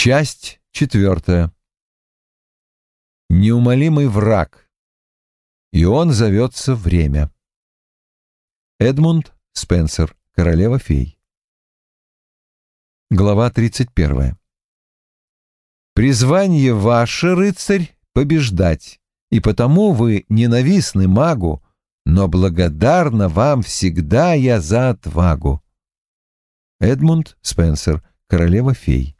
Часть четвертая. Неумолимый враг. И он зовется время. Эдмунд Спенсер, королева фей. Глава 31. Призвание ваше, рыцарь, побеждать, и потому вы ненавистны магу, но благодарна вам всегда я за отвагу. Эдмунд Спенсер, королева фей.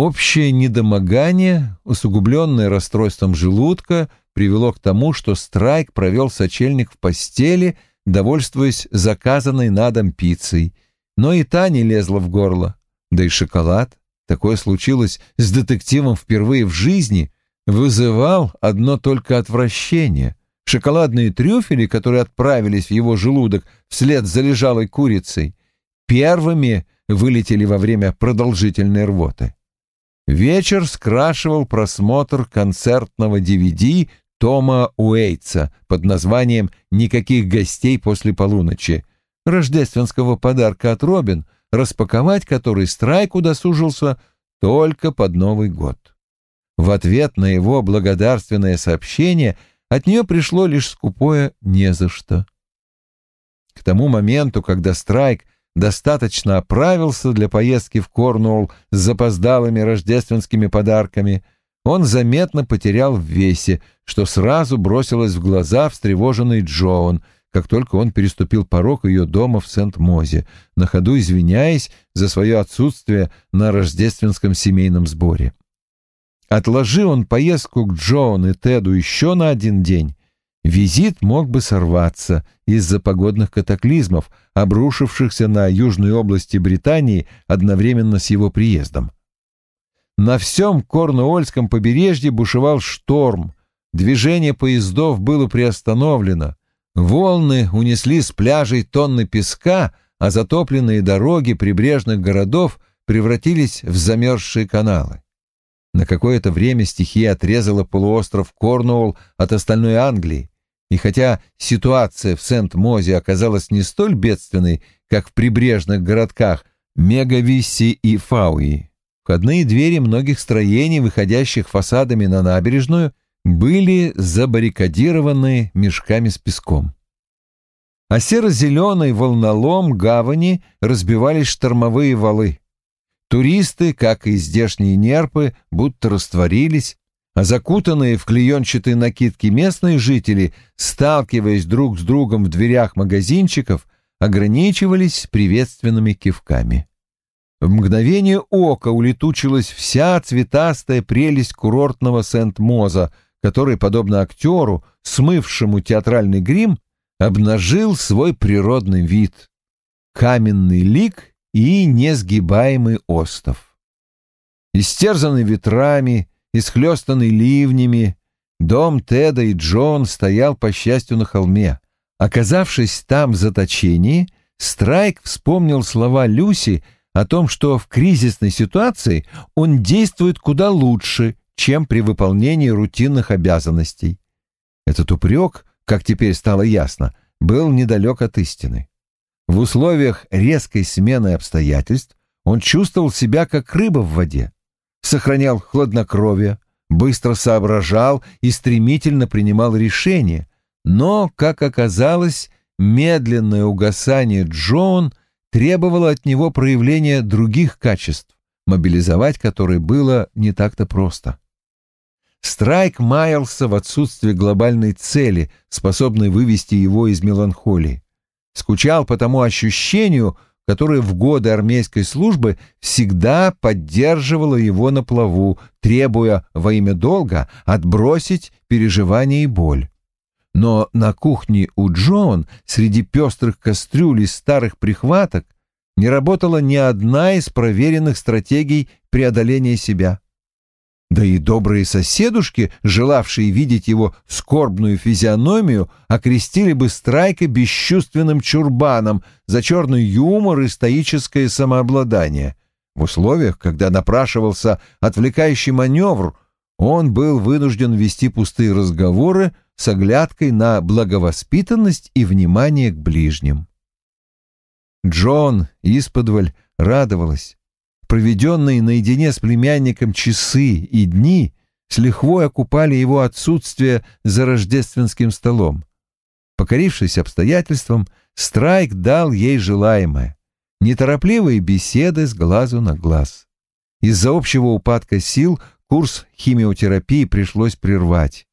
Общее недомогание, усугубленное расстройством желудка, привело к тому, что Страйк провел сочельник в постели, довольствуясь заказанной на дом пиццей. Но и та не лезла в горло. Да и шоколад, такое случилось с детективом впервые в жизни, вызывал одно только отвращение. Шоколадные трюфели, которые отправились в его желудок вслед за лежалой курицей, первыми вылетели во время продолжительной рвоты. Вечер скрашивал просмотр концертного DVD Тома Уэйтса под названием «Никаких гостей после полуночи», рождественского подарка от Робин, распаковать который Страйк удосужился только под Новый год. В ответ на его благодарственное сообщение от нее пришло лишь скупое «не за что». К тому моменту, когда Страйк достаточно оправился для поездки в Корнуолл с запоздалыми рождественскими подарками, он заметно потерял в весе, что сразу бросилось в глаза встревоженный Джоан, как только он переступил порог ее дома в Сент-Мозе, на ходу извиняясь за свое отсутствие на рождественском семейном сборе. Отложи он поездку к Джоан и Теду еще на один день, Визит мог бы сорваться из-за погодных катаклизмов, обрушившихся на южные области Британии одновременно с его приездом. На всем Корнуольском побережье бушевал шторм, движение поездов было приостановлено, волны унесли с пляжей тонны песка, а затопленные дороги прибрежных городов превратились в замерзшие каналы. На какое-то время стихия отрезала полуостров Корнуолл от остальной Англии, и хотя ситуация в Сент-Мозе оказалась не столь бедственной, как в прибрежных городках Мегависси и Фауи, входные двери многих строений, выходящих фасадами на набережную, были забаррикадированы мешками с песком. А серо-зеленой волнолом гавани разбивались штормовые валы. Туристы, как и здешние нерпы, будто растворились, а закутанные в клеенчатые накидки местные жители, сталкиваясь друг с другом в дверях магазинчиков, ограничивались приветственными кивками. В мгновение ока улетучилась вся цветастая прелесть курортного Сент-Моза, который, подобно актеру, смывшему театральный грим, обнажил свой природный вид — каменный лик и несгибаемый остов. Истерзанный ветрами, исхлестанный ливнями, дом Теда и Джон стоял, по счастью, на холме. Оказавшись там в заточении, Страйк вспомнил слова Люси о том, что в кризисной ситуации он действует куда лучше, чем при выполнении рутинных обязанностей. Этот упрек, как теперь стало ясно, был недалек от истины. В условиях резкой смены обстоятельств он чувствовал себя как рыба в воде сохранял хладнокровие, быстро соображал и стремительно принимал решения, но, как оказалось, медленное угасание Джон требовало от него проявления других качеств, мобилизовать которые было не так-то просто. Страйк маялся в отсутствии глобальной цели, способной вывести его из меланхолии. Скучал по тому ощущению, которая в годы армейской службы всегда поддерживала его на плаву, требуя во имя долга отбросить переживания и боль. Но на кухне у Джон среди пестрых кастрюль старых прихваток не работала ни одна из проверенных стратегий преодоления себя. Да и добрые соседушки, желавшие видеть его скорбную физиономию, окрестили бы Страйка бесчувственным чурбаном за черный юмор и стоическое самообладание. В условиях, когда напрашивался отвлекающий маневр, он был вынужден вести пустые разговоры с оглядкой на благовоспитанность и внимание к ближним. Джон исподволь радовалась. Проведенные наедине с племянником часы и дни с лихвой окупали его отсутствие за рождественским столом. Покорившись обстоятельствам, Страйк дал ей желаемое — неторопливые беседы с глазу на глаз. Из-за общего упадка сил курс химиотерапии пришлось прервать.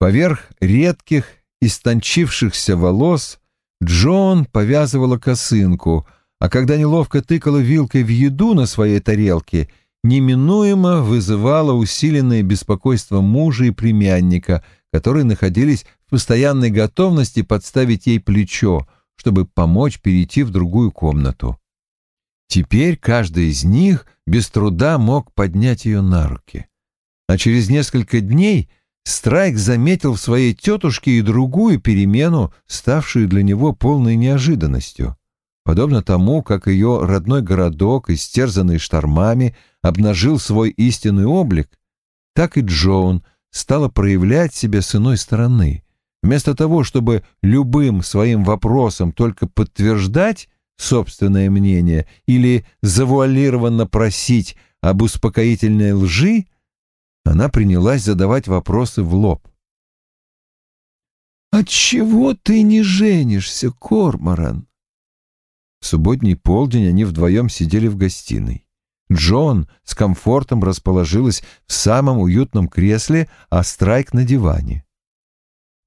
Поверх редких, истончившихся волос Джон повязывала косынку, а когда неловко тыкала вилкой в еду на своей тарелке, неминуемо вызывала усиленное беспокойство мужа и племянника, которые находились в постоянной готовности подставить ей плечо, чтобы помочь перейти в другую комнату. Теперь каждый из них без труда мог поднять ее на руки. А через несколько дней Страйк заметил в своей тетушке и другую перемену, ставшую для него полной неожиданностью. Подобно тому, как ее родной городок, истерзанный штормами, обнажил свой истинный облик, так и Джоун стала проявлять себя с иной стороны. Вместо того, чтобы любым своим вопросом только подтверждать собственное мнение или завуалированно просить об успокоительной лжи, она принялась задавать вопросы в лоб. «Отчего ты не женишься, Корморан?» В субботний полдень они вдвоем сидели в гостиной. Джон с комфортом расположилась в самом уютном кресле, а Страйк на диване.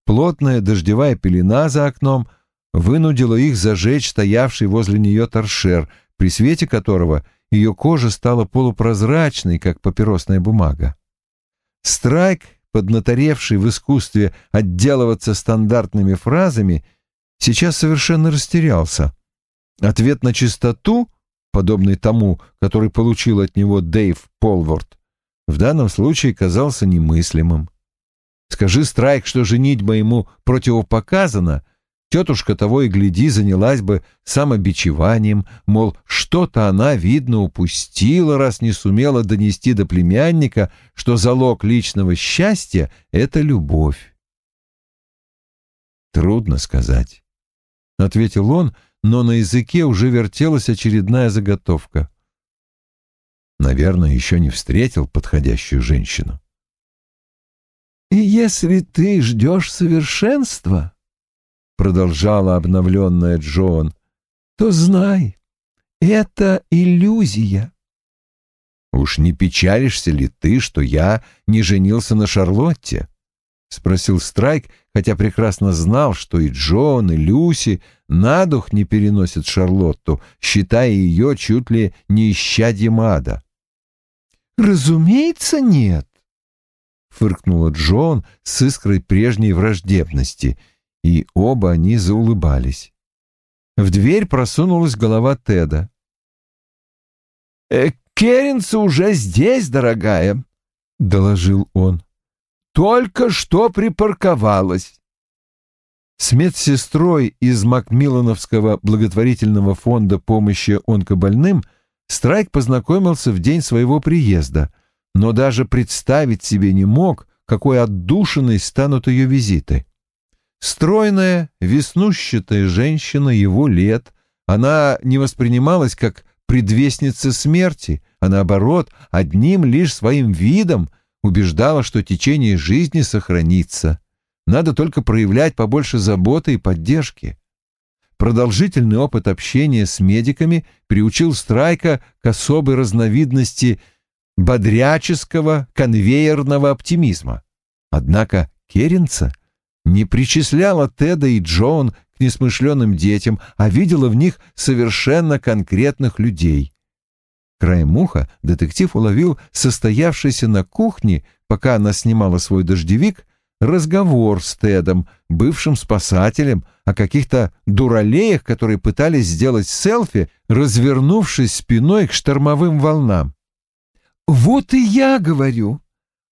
Плотная дождевая пелена за окном вынудила их зажечь стоявший возле нее торшер, при свете которого ее кожа стала полупрозрачной, как папиросная бумага. Страйк, поднаторевший в искусстве отделываться стандартными фразами, сейчас совершенно растерялся. Ответ на чистоту, подобный тому, который получил от него Дэйв Полворд, в данном случае казался немыслимым. Скажи, Страйк, что женитьба ему противопоказана, тетушка того и гляди занялась бы самобичеванием, мол, что-то она, видно, упустила, раз не сумела донести до племянника, что залог личного счастья — это любовь. «Трудно сказать», — ответил он, но на языке уже вертелась очередная заготовка. Наверное, еще не встретил подходящую женщину. И если ты ждешь совершенства, — продолжала обновленная Джон, — то знай, это иллюзия. «Уж не печалишься ли ты, что я не женился на Шарлотте?» — спросил Страйк, хотя прекрасно знал, что и Джон, и Люси на дух не переносят Шарлотту, считая ее чуть ли не исчадьем ада. «Разумеется, нет фыркнула Джон с искрой прежней враждебности, и оба они заулыбались. В дверь просунулась голова Теда. «Э, «Керенца уже здесь, дорогая», — доложил он. «Только что припарковалась». С медсестрой из Макмиллановского благотворительного фонда помощи онкобольным Страйк познакомился в день своего приезда — но даже представить себе не мог, какой отдушиной станут ее визиты. Стройная, веснущатая женщина его лет, она не воспринималась как предвестница смерти, а наоборот, одним лишь своим видом убеждала, что течение жизни сохранится. Надо только проявлять побольше заботы и поддержки. Продолжительный опыт общения с медиками приучил Страйка к особой разновидности – бодряческого конвейерного оптимизма. Однако Керенца не причисляла Теда и Джон к несмышленным детям, а видела в них совершенно конкретных людей. Краем уха детектив уловил состоявшийся на кухне, пока она снимала свой дождевик, разговор с Тедом, бывшим спасателем, о каких-то дуралеях, которые пытались сделать селфи, развернувшись спиной к штормовым волнам. Вот и я говорю.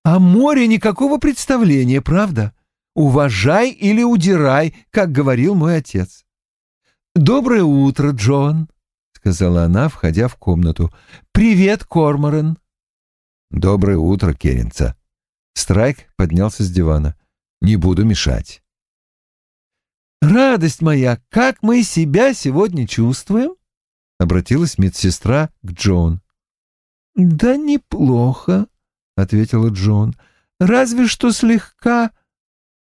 О море никакого представления, правда? Уважай или удирай, как говорил мой отец. Доброе утро, Джон, сказала она, входя в комнату. Привет, Корморан. Доброе утро, Керенца. Страйк поднялся с дивана. Не буду мешать. Радость моя, как мы себя сегодня чувствуем? — обратилась медсестра к Джон. «Да неплохо», — ответила Джон. «Разве что слегка...»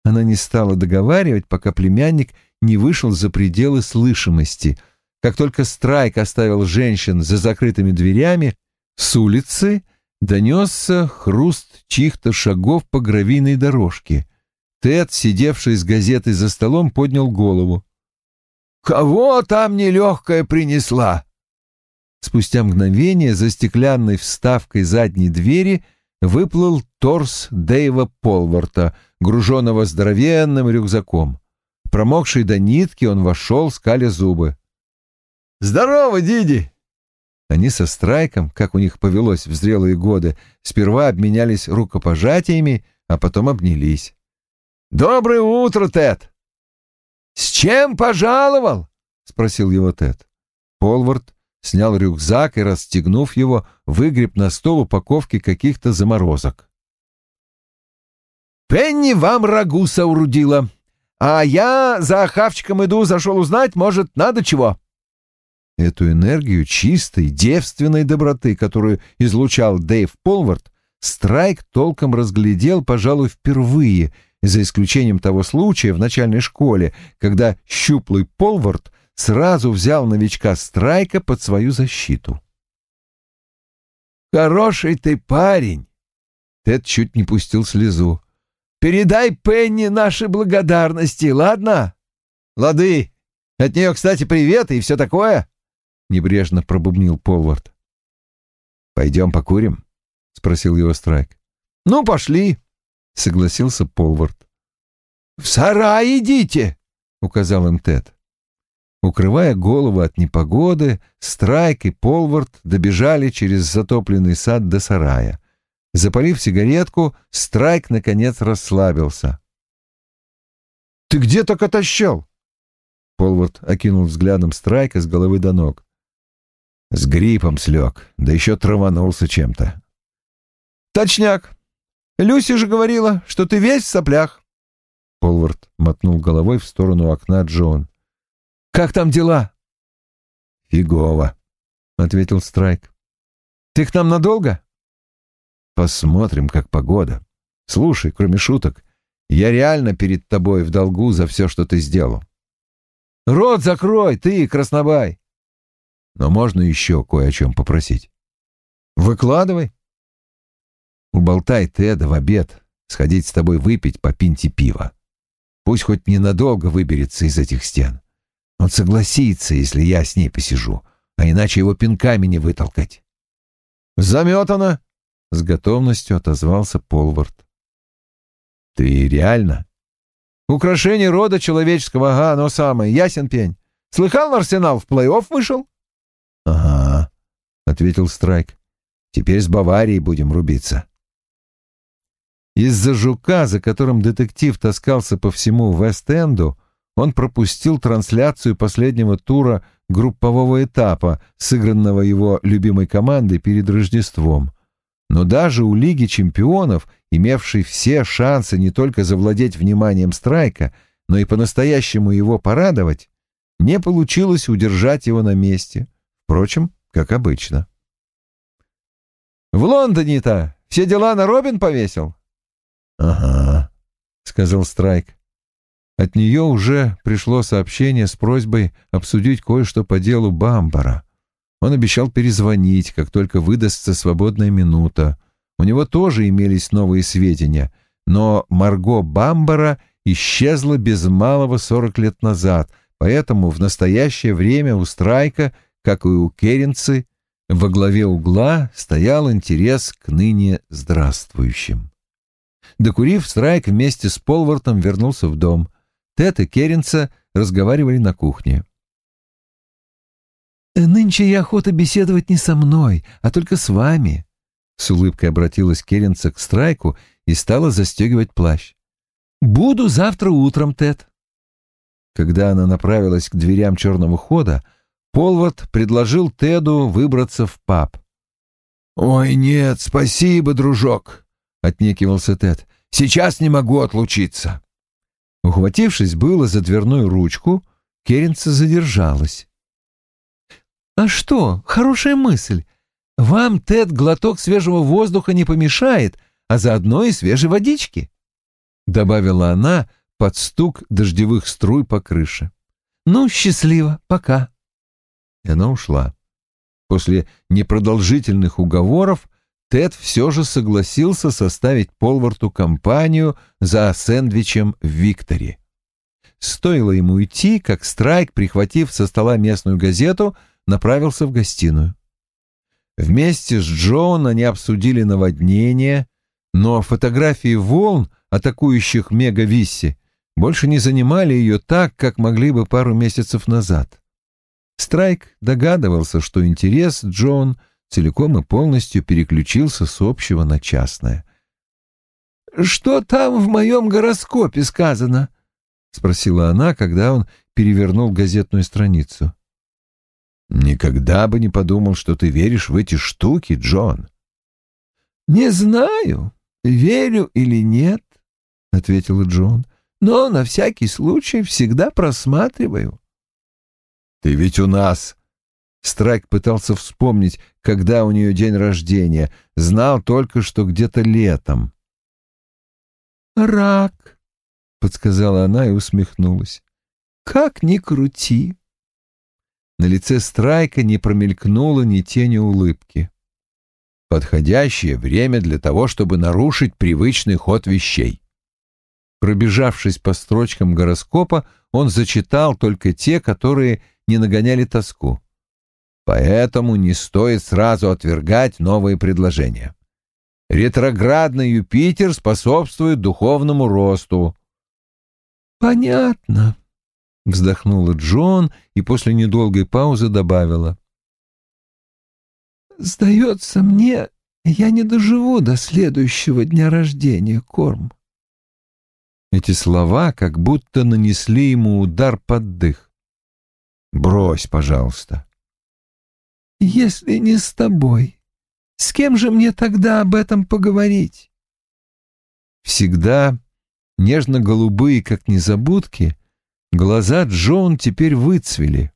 Она не стала договаривать, пока племянник не вышел за пределы слышимости. Как только Страйк оставил женщин за закрытыми дверями, с улицы донесся хруст чьих-то шагов по гравийной дорожке. Тед, сидевший с газетой за столом, поднял голову. «Кого там нелегкая принесла?» Спустя мгновение за стеклянной вставкой задней двери выплыл торс Дэйва Полварта, груженного здоровенным рюкзаком. Промокший до нитки, он вошел, скаля зубы. «Здорово, Диди!» Они со Страйком, как у них повелось в зрелые годы, сперва обменялись рукопожатиями, а потом обнялись. «Доброе утро, Тед!» «С чем пожаловал?» — спросил его Тед. Полвард снял рюкзак и, расстегнув его, выгреб на стол упаковки каких-то заморозок. «Пенни вам рагу соорудила, а я за хавчиком иду, зашел узнать, может, надо чего?» Эту энергию чистой, девственной доброты, которую излучал Дэйв Полвард, Страйк толком разглядел, пожалуй, впервые, за исключением того случая в начальной школе, когда щуплый Полвард сразу взял новичка Страйка под свою защиту. «Хороший ты парень!» Тед чуть не пустил слезу. «Передай Пенни наши благодарности, ладно?» «Лады! От нее, кстати, привет и все такое!» — небрежно пробубнил Полвард. «Пойдем покурим?» — спросил его Страйк. «Ну, пошли!» — согласился Полвард. «В сарай идите!» — указал им Тед. Укрывая голову от непогоды, Страйк и Полвард добежали через затопленный сад до сарая. Запалив сигаретку, Страйк наконец расслабился. «Ты где так отощал?» Полвард окинул взглядом Страйка с головы до ног. «С гриппом слег, да еще траванулся чем-то». «Точняк. Люси же говорила, что ты весь в соплях». Полвард мотнул головой в сторону окна Джон. Как там дела?» «Фигово», — ответил Страйк. «Ты к нам надолго?» «Посмотрим, как погода. Слушай, кроме шуток, я реально перед тобой в долгу за все, что ты сделал». «Рот закрой, ты, краснобай!» «Но можно еще кое о чем попросить?» «Выкладывай». «Уболтай Теда в обед, сходить с тобой выпить по пинте пива. Пусть хоть ненадолго выберется из этих стен. Он согласится, если я с ней посижу, а иначе его пинками не вытолкать. «Заметано!» — с готовностью отозвался Полвард. «Ты реально?» «Украшение рода человеческого, ага, оно самое, ясен пень. Слыхал, Арсенал в плей-офф вышел?» «Ага», — ответил Страйк. «Теперь с Баварией будем рубиться». Из-за жука, за которым детектив таскался по всему Вест-Энду, он пропустил трансляцию последнего тура группового этапа, сыгранного его любимой командой перед Рождеством. Но даже у Лиги чемпионов, имевшей все шансы не только завладеть вниманием Страйка, но и по-настоящему его порадовать, не получилось удержать его на месте. Впрочем, как обычно. «В Лондоне-то все дела на Робин повесил?» «Ага», — сказал Страйк. От нее уже пришло сообщение с просьбой обсудить кое-что по делу Бамбара. Он обещал перезвонить, как только выдастся свободная минута. У него тоже имелись новые сведения, но Марго Бамбара исчезла без малого сорок лет назад, поэтому в настоящее время у Страйка, как и у Керенцы, во главе угла стоял интерес к ныне здравствующим. Докурив, Страйк вместе с Полвартом вернулся в дом. Тед и Керенца разговаривали на кухне. «Нынче я охота беседовать не со мной, а только с вами», — с улыбкой обратилась Керенца к Страйку и стала застегивать плащ. «Буду завтра утром, Тед». Когда она направилась к дверям черного хода, Полвард предложил Теду выбраться в паб. «Ой, нет, спасибо, дружок», — отнекивался Тед. «Сейчас не могу отлучиться». Ухватившись было за дверную ручку, Керенца задержалась. «А что, хорошая мысль. Вам, Тед, глоток свежего воздуха не помешает, а заодно и свежей водички», — добавила она под стук дождевых струй по крыше. «Ну, счастливо, пока». И она ушла. После непродолжительных уговоров Тед все же согласился составить Полварту компанию за сэндвичем в Викторе. Стоило ему идти, как Страйк, прихватив со стола местную газету, направился в гостиную. Вместе с Джоан они обсудили наводнение, но фотографии волн, атакующих Мега-Висси, больше не занимали ее так, как могли бы пару месяцев назад. Страйк догадывался, что интерес Джон целиком и полностью переключился с общего на частное. «Что там в моем гороскопе сказано?» — спросила она, когда он перевернул газетную страницу. «Никогда бы не подумал, что ты веришь в эти штуки, Джон». «Не знаю, верю или нет», — ответила Джон, — «но на всякий случай всегда просматриваю». «Ты ведь у нас...» Страйк пытался вспомнить, когда у нее день рождения. Знал только, что где-то летом. «Рак», — подсказала она и усмехнулась. «Как ни крути». На лице Страйка не промелькнуло ни тени улыбки. Подходящее время для того, чтобы нарушить привычный ход вещей. Пробежавшись по строчкам гороскопа, он зачитал только те, которые не нагоняли тоску. Поэтому не стоит сразу отвергать новые предложения. Ретроградный Юпитер способствует духовному росту. «Понятно», — вздохнула Джон и после недолгой паузы добавила. «Сдается мне, я не доживу до следующего дня рождения, Корм». Эти слова как будто нанесли ему удар под дых. Брось, пожалуйста. Если не с тобой, с кем же мне тогда об этом поговорить? Всегда нежно-голубые, как незабудки, глаза Джон теперь выцвели.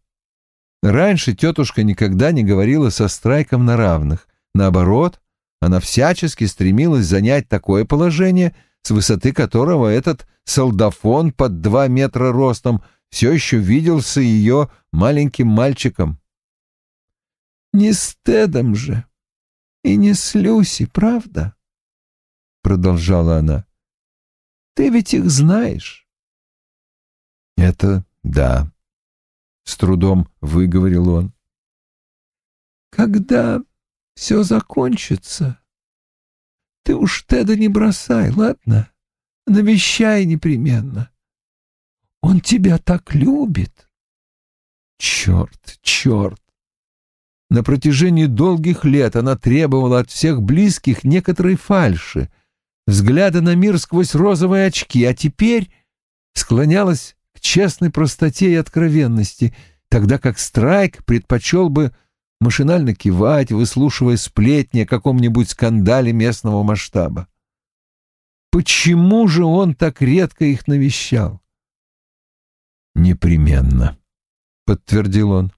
Раньше тетушка никогда не говорила со Страйком на равных. Наоборот, она всячески стремилась занять такое положение, с высоты которого этот солдафон под два метра ростом — все еще виделся ее маленьким мальчиком. «Не с Тедом же и не с Люси, правда?» — продолжала она. «Ты ведь их знаешь». «Это да», — с трудом выговорил он. «Когда все закончится, ты уж Теда не бросай, ладно? Навещай непременно. Он тебя так любит. Черт, черт. На протяжении долгих лет она требовала от всех близких некоторой фальши, взгляда на мир сквозь розовые очки, а теперь склонялась к честной простоте и откровенности, тогда как Страйк предпочел бы машинально кивать, выслушивая сплетни о каком-нибудь скандале местного масштаба. Почему же он так редко их навещал? «Непременно», — подтвердил он.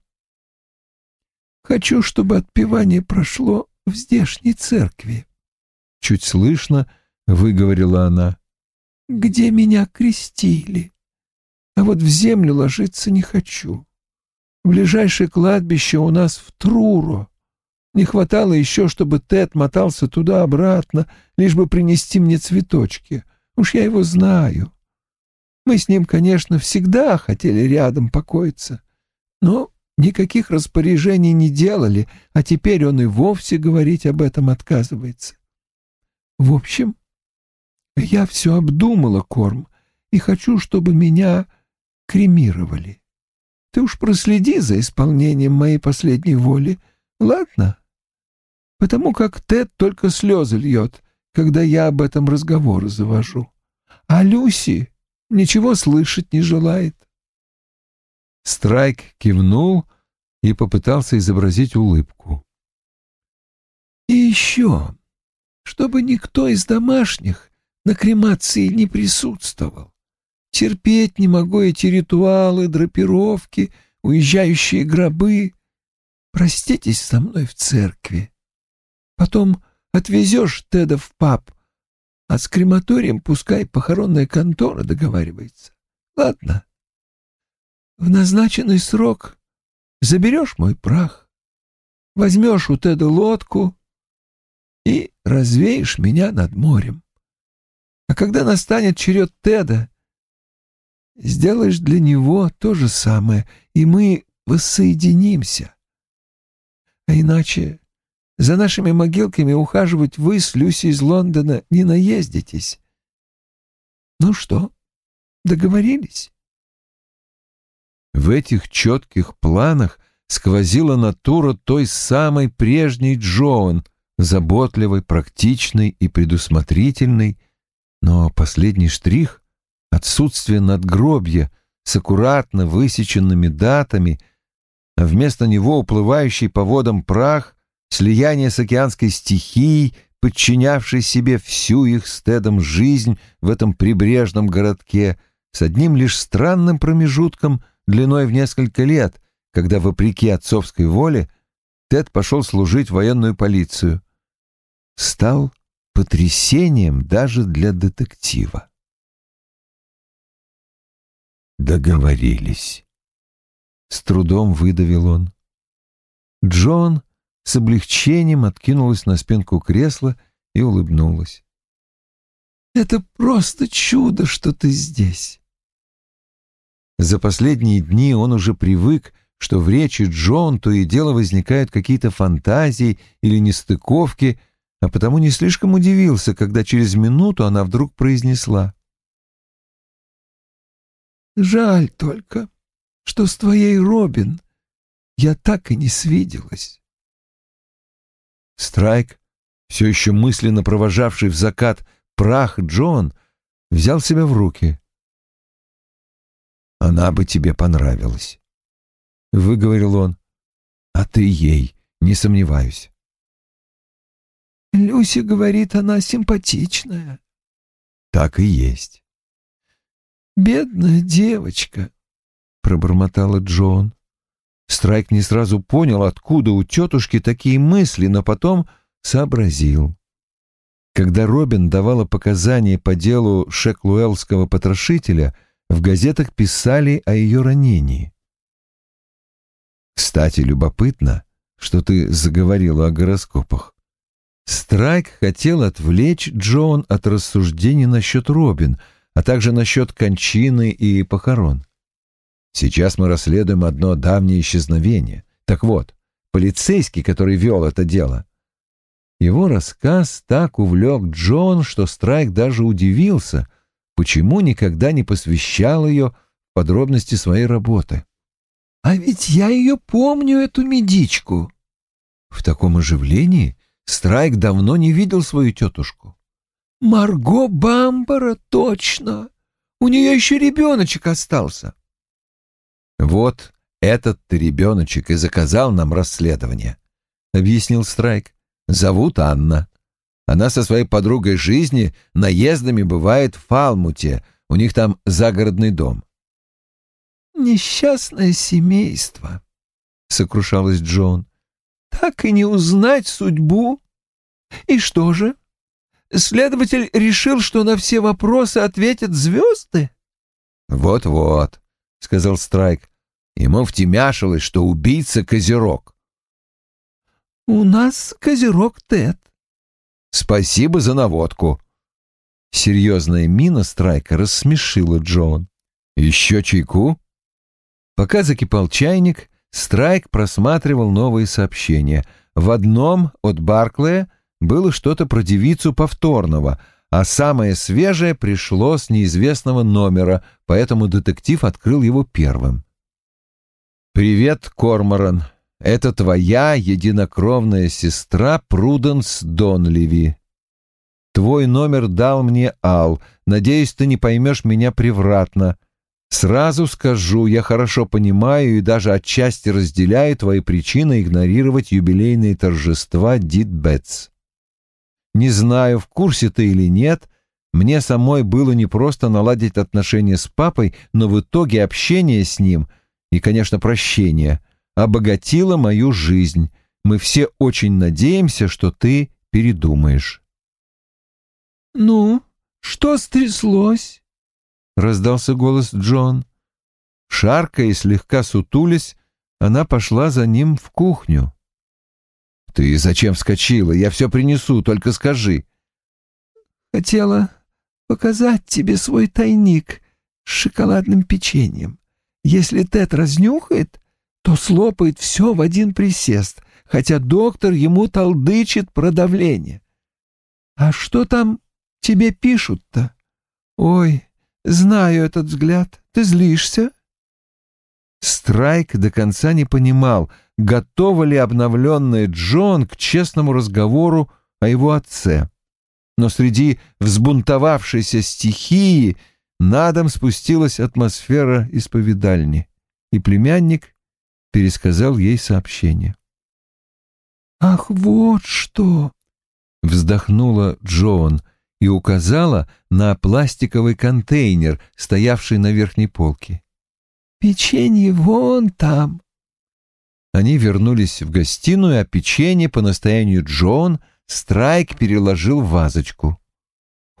«Хочу, чтобы отпевание прошло в здешней церкви», — чуть слышно выговорила она. «Где меня крестили. А вот в землю ложиться не хочу. Ближайшее кладбище у нас в Труро. Не хватало еще, чтобы Тед мотался туда-обратно, лишь бы принести мне цветочки. Уж я его знаю. Мы с ним, конечно, всегда хотели рядом покоиться, но никаких распоряжений не делали, а теперь он и вовсе говорить об этом отказывается. В общем, я все обдумала, Корм, и хочу, чтобы меня кремировали. Ты уж проследи за исполнением моей последней воли, ладно? Потому как Тед только слезы льет, когда я об этом разговор завожу. А Люси ничего слышать не желает. Страйк кивнул и попытался изобразить улыбку. «И еще, чтобы никто из домашних на кремации не присутствовал. Терпеть не могу эти ритуалы, драпировки, уезжающие гробы. проститесь со мной в церкви. Потом отвезешь Теда в паб, а с крематорием пускай похоронная контора договаривается. Ладно. В назначенный срок заберешь мой прах, возьмешь у Теда лодку и развеешь меня над морем. А когда настанет черед Теда, сделаешь для него то же самое, и мы воссоединимся. А иначе за нашими могилками ухаживать вы с Люси из Лондона не наездитесь. Ну что, договорились? В этих четких планах сквозила натура той самой прежней Джоан, заботливой, практичной и предусмотрительной, но последний штрих — отсутствие надгробья с аккуратно высеченными датами, а вместо него уплывающий по водам прах, слияние с океанской стихией, подчинявшей себе всю их стедом жизнь в этом прибрежном городке, с одним лишь странным промежутком длиной в несколько лет, когда, вопреки отцовской воле, Тед пошел служить в военную полицию, стал потрясением даже для детектива. Договорились. С трудом выдавил он. Джон с облегчением откинулась на спинку кресла и улыбнулась. «Это просто чудо, что ты здесь!» За последние дни он уже привык, что в речи Джон то и дело возникают какие-то фантазии или нестыковки, а потому не слишком удивился, когда через минуту она вдруг произнесла. «Жаль только, что с твоей Робин я так и не свиделась». Страйк, все еще мысленно провожавший в закат прах Джон, взял себя в руки. «Она бы тебе понравилась», — выговорил он. «А ты ей, не сомневаюсь». Люси говорит, она симпатичная. Так и есть. Бедная девочка, пробормотала Джон. Страйк не сразу понял, откуда у тетушки такие мысли, но потом сообразил. Когда Робин давала показания по делу Шеклуэлского потрошителя, в газетах писали о ее ранении. Кстати, любопытно, что ты заговорила о гороскопах. Страйк хотел отвлечь Джон от рассуждений насчет Робин, а также насчет кончины и похорон. Сейчас мы расследуем одно давнее исчезновение. Так вот, полицейский, который вел это дело. Его рассказ так увлек Джон, что Страйк даже удивился, почему никогда не посвящал ее подробности своей работы. «А ведь я ее помню, эту медичку!» В таком оживлении Страйк давно не видел свою тетушку. «Марго Бамбара, точно! У нее еще ребеночек остался!» «Вот этот-то ребеночек и заказал нам расследование», — объяснил Страйк. «Зовут Анна. Она со своей подругой жизни наездами бывает в Фалмуте, у них там загородный дом». «Несчастное семейство», — сокрушалась Джон так и не узнать судьбу. И что же? Следователь решил, что на все вопросы ответят звезды? Вот-вот, сказал Страйк. Ему втемяшилось, что убийца Козерог. У нас Козерог Тед. Спасибо за наводку. Серьезная мина Страйка рассмешила Джон. Еще чайку? Пока закипал чайник, Страйк просматривал новые сообщения. В одном от Барклая было что-то про девицу повторного, а самое свежее пришло с неизвестного номера, поэтому детектив открыл его первым. «Привет, Корморан. Это твоя единокровная сестра Пруденс Донливи. Твой номер дал мне Ал. Надеюсь, ты не поймешь меня превратно. Сразу скажу, я хорошо понимаю и даже отчасти разделяю твои причины игнорировать юбилейные торжества Дит Бетс. Не знаю, в курсе ты или нет, мне самой было непросто наладить отношения с папой, но в итоге общение с ним и, конечно, прощение обогатила мою жизнь. Мы все очень надеемся, что ты передумаешь». «Ну, что стряслось?» — раздался голос Джон. Шаркая и слегка сутулясь, она пошла за ним в кухню. «Ты зачем вскочила? Я все принесу, только скажи». «Хотела показать тебе свой тайник с шоколадным печеньем. Если Тед разнюхает, то слопает все в один присест, хотя доктор ему толдычит про давление. А что там тебе пишут-то? Ой, знаю этот взгляд. Ты злишься?» Страйк до конца не понимал, готова ли обновленная Джон к честному разговору о его отце. Но среди взбунтовавшейся стихии на дом спустилась атмосфера исповедальни, и племянник пересказал ей сообщение. «Ах, вот что!» — вздохнула Джон и указала на пластиковый контейнер, стоявший на верхней полке. «Печенье вон там». Они вернулись в гостиную, а печенье по настоянию Джон Страйк переложил в вазочку.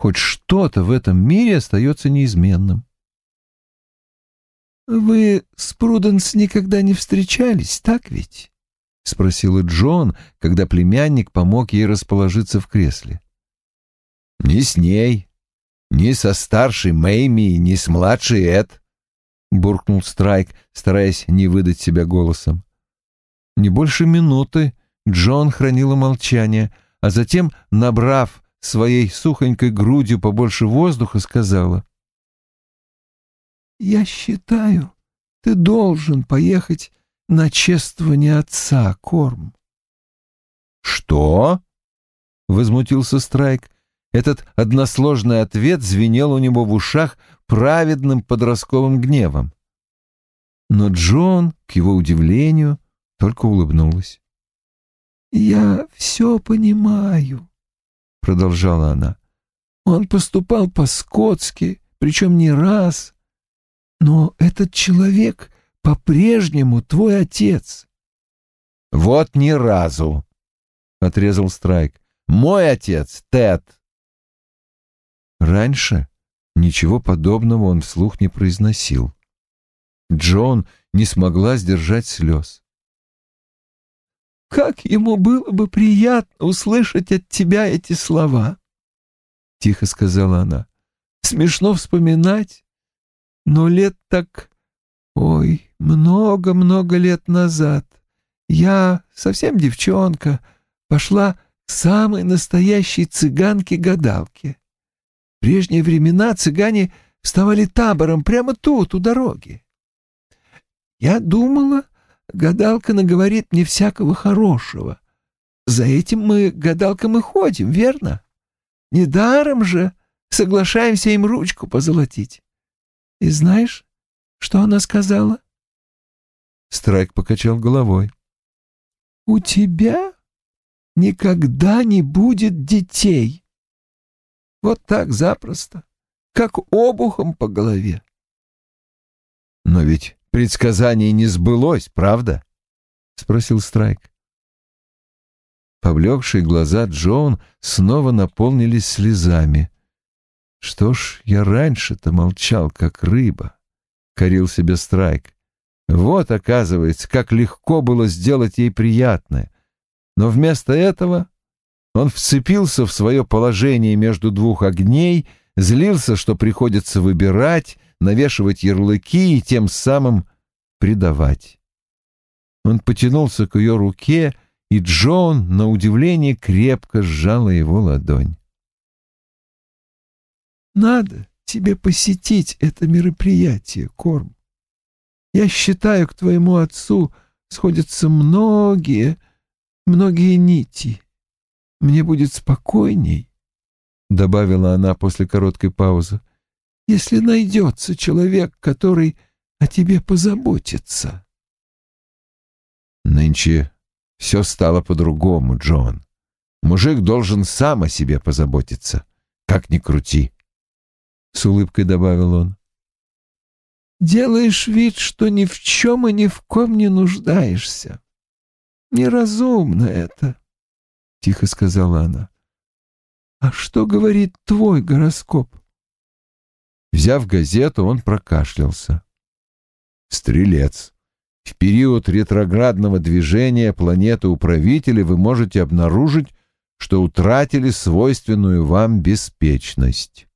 Хоть что-то в этом мире остается неизменным. «Вы с Пруденс никогда не встречались, так ведь?» — спросила Джон, когда племянник помог ей расположиться в кресле. «Ни с ней, ни со старшей Мэйми, ни с младшей Эд», буркнул Страйк, стараясь не выдать себя голосом. Не больше минуты Джон хранила молчание, а затем, набрав своей сухонькой грудью побольше воздуха, сказала. «Я считаю, ты должен поехать на чествование отца, Корм». «Что?» — возмутился Страйк. Этот односложный ответ звенел у него в ушах праведным подростковым гневом. Но Джон, к его удивлению, только улыбнулась. «Я все понимаю», — продолжала она. «Он поступал по-скотски, причем не раз. Но этот человек по-прежнему твой отец». «Вот ни разу», — отрезал Страйк. «Мой отец, Тед». Раньше ничего подобного он вслух не произносил. Джон не смогла сдержать слез. «Как ему было бы приятно услышать от тебя эти слова!» — тихо сказала она. «Смешно вспоминать, но лет так... Ой, много-много лет назад я, совсем девчонка, пошла к самой настоящей цыганке-гадалке прежние времена цыгане вставали табором прямо тут, у дороги. Я думала, гадалка наговорит мне всякого хорошего. За этим мы гадалкам и ходим, верно? Недаром же соглашаемся им ручку позолотить. И знаешь, что она сказала? Страйк покачал головой. «У тебя никогда не будет детей». Вот так запросто, как обухом по голове. Но ведь предсказание не сбылось, правда? Спросил Страйк. Повлекшие глаза Джон снова наполнились слезами. Что ж, я раньше-то молчал, как рыба, — корил себе Страйк. Вот, оказывается, как легко было сделать ей приятное. Но вместо этого он вцепился в свое положение между двух огней, злился, что приходится выбирать, навешивать ярлыки и тем самым предавать. Он потянулся к ее руке, и Джон, на удивление, крепко сжала его ладонь. «Надо тебе посетить это мероприятие, Корм. Я считаю, к твоему отцу сходятся многие, многие нити мне будет спокойней, — добавила она после короткой паузы, — если найдется человек, который о тебе позаботится. Нынче все стало по-другому, Джон. Мужик должен сам о себе позаботиться, как ни крути. С улыбкой добавил он. делаешь вид, что ни в чем и ни в ком не нуждаешься. Неразумно это, — тихо сказала она. А что говорит твой гороскоп? Взяв газету, он прокашлялся. Стрелец. В период ретроградного движения планеты-управителя вы можете обнаружить, что утратили свойственную вам беспечность.